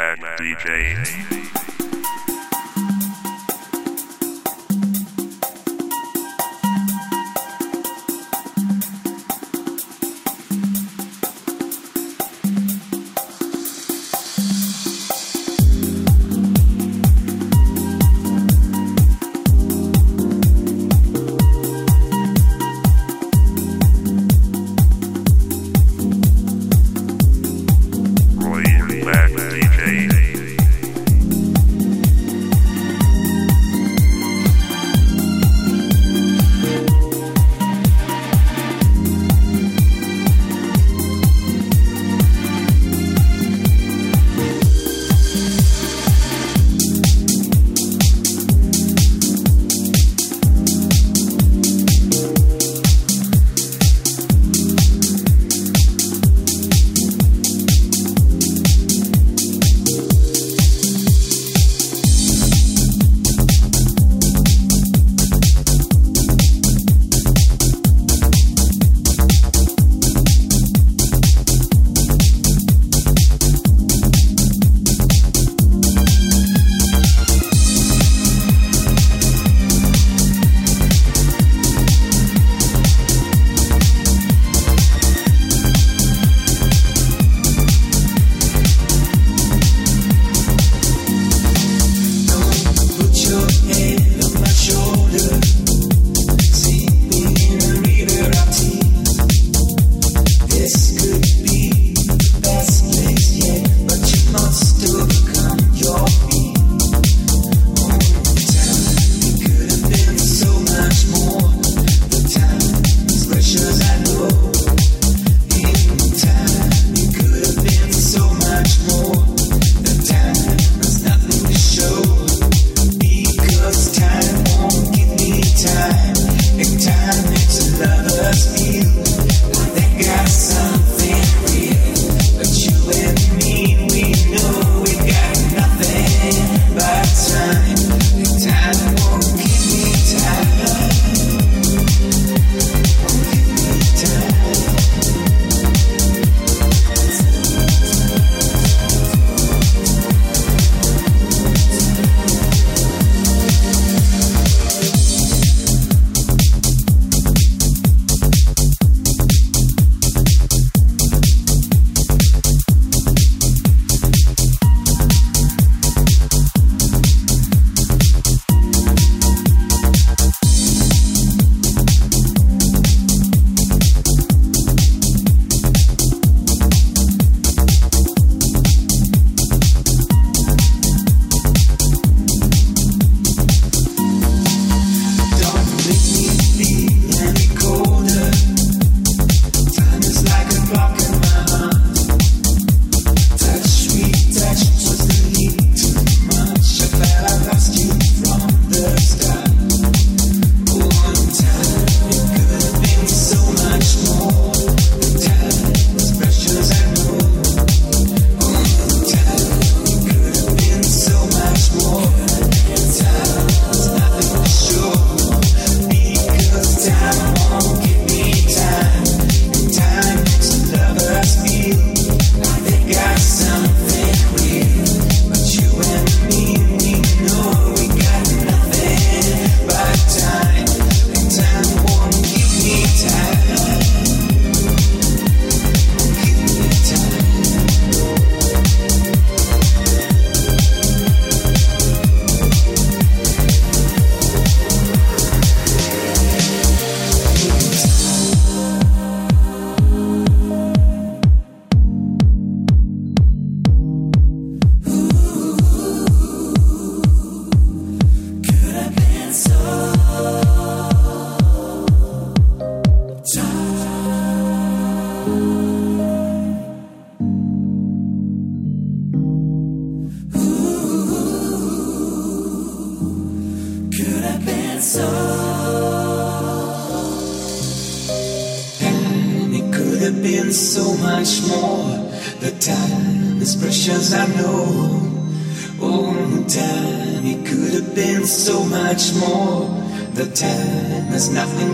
Black DJ.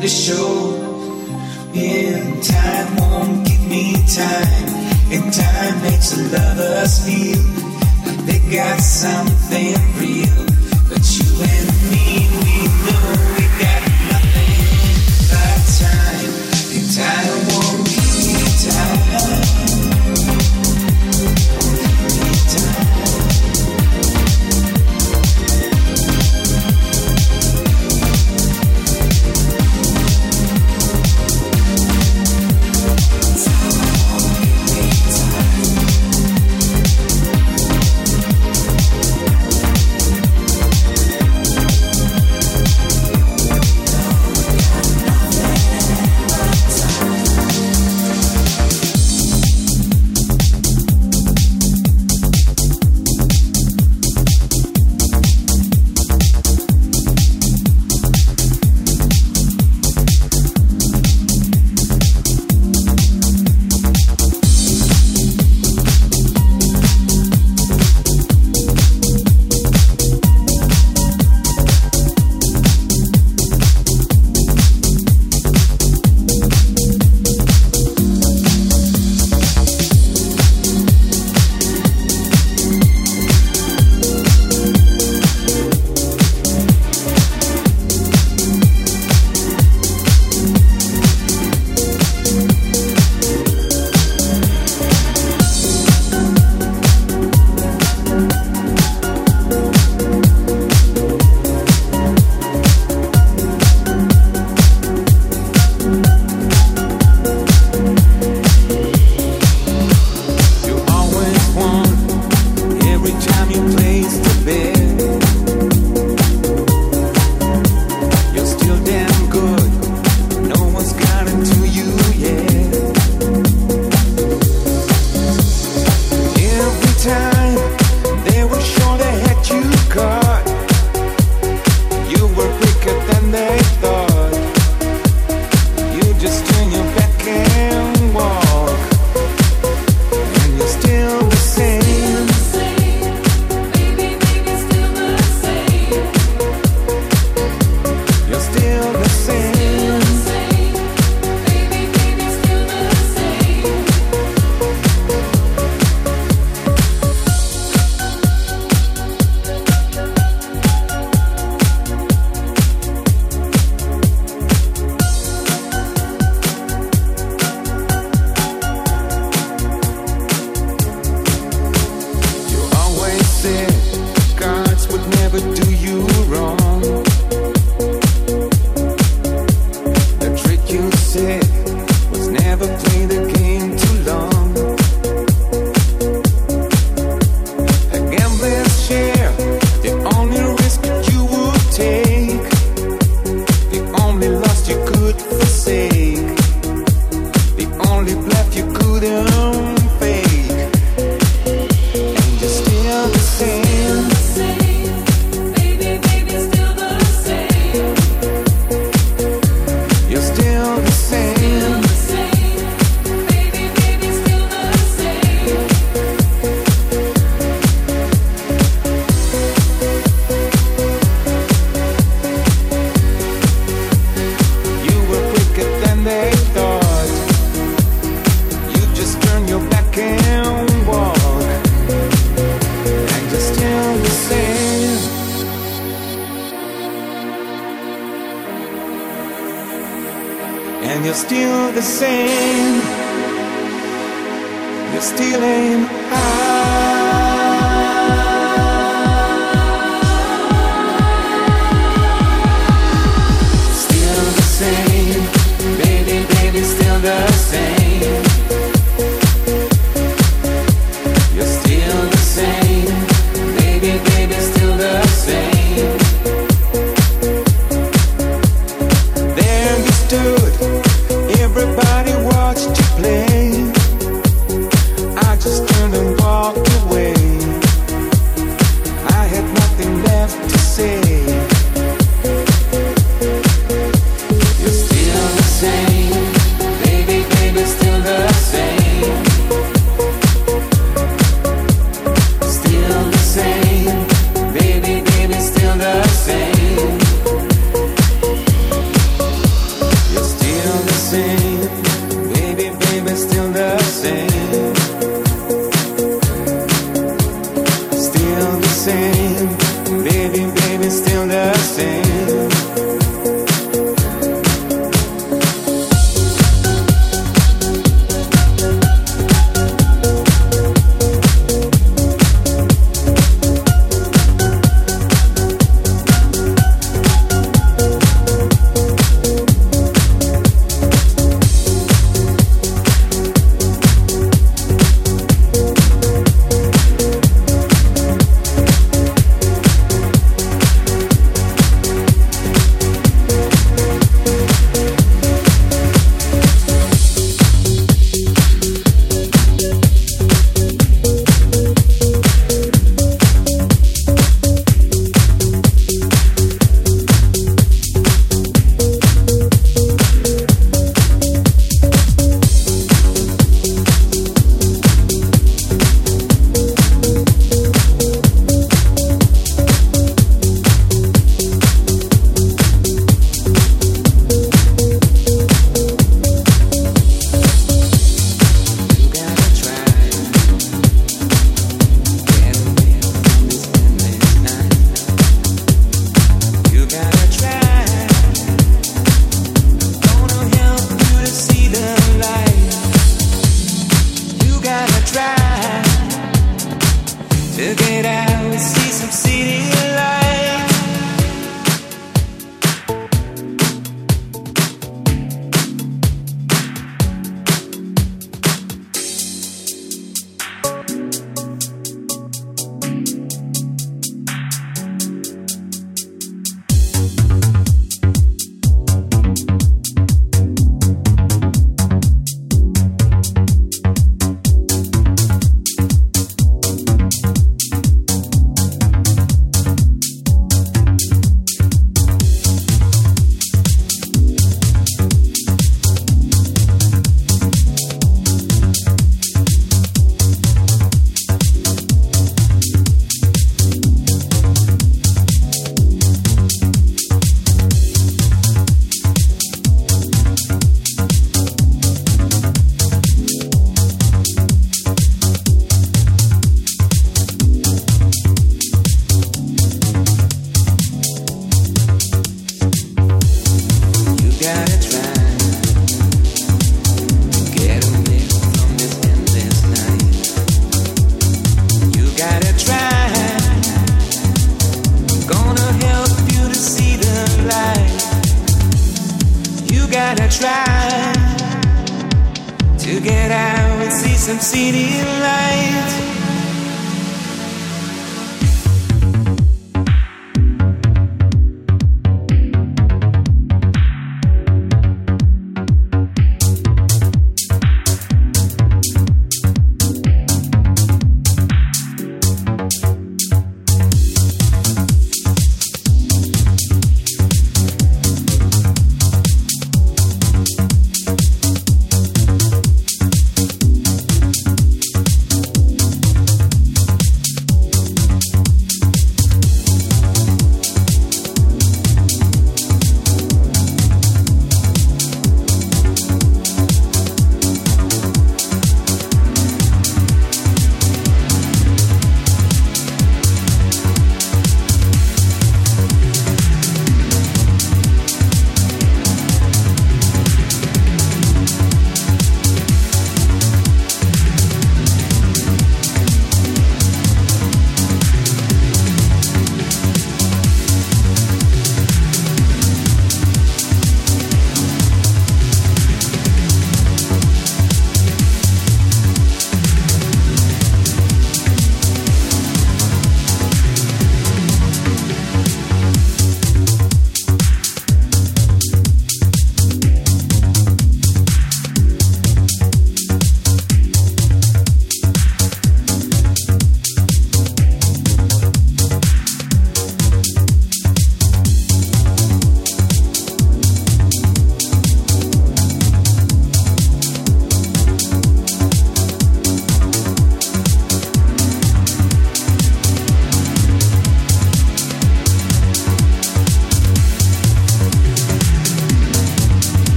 the show. And time won't give me time, and time makes the lovers feel.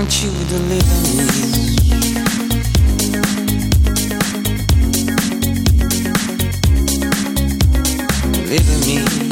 Won't you deliver me? Deliver me.